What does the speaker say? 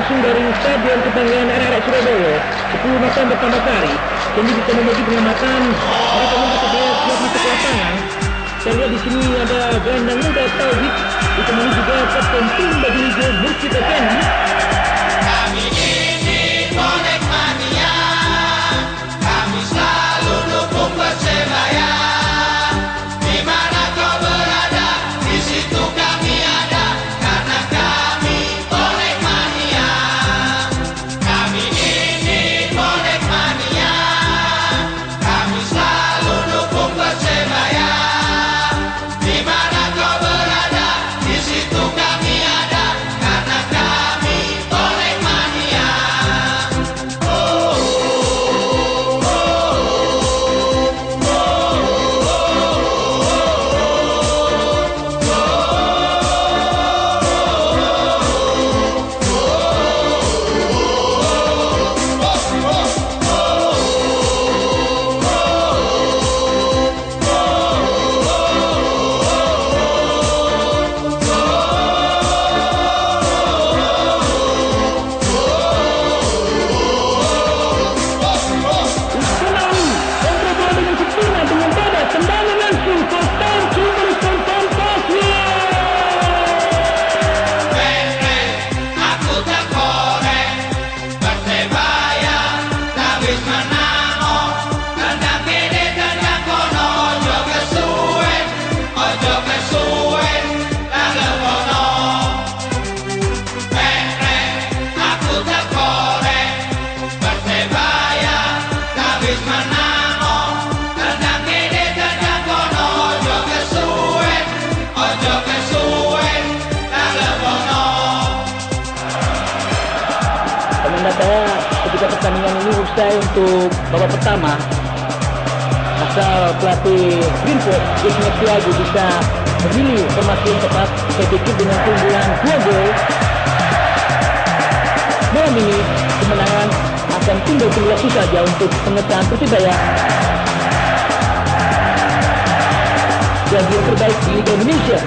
langsung dari Stadion Kebanggaan RRS Surabaya. 10 November tambah kali Jadi bisa membagi pengamatan mereka pun sedia siap masuk lapangan. Saya di sini ada gelandang muda Taufik ditemani juga kapten tim hijau Mursyid Effendi saya ketika pertandingan ini usai untuk babak pertama asal pelatih Greenfoot Ismet Tiago bisa memilih formasi yang tepat saya dengan keunggulan dua gol. Malam ini kemenangan akan tinggal tunggu waktu saja untuk pengesahan Persibaya. Jadi yang terbaik di Indonesia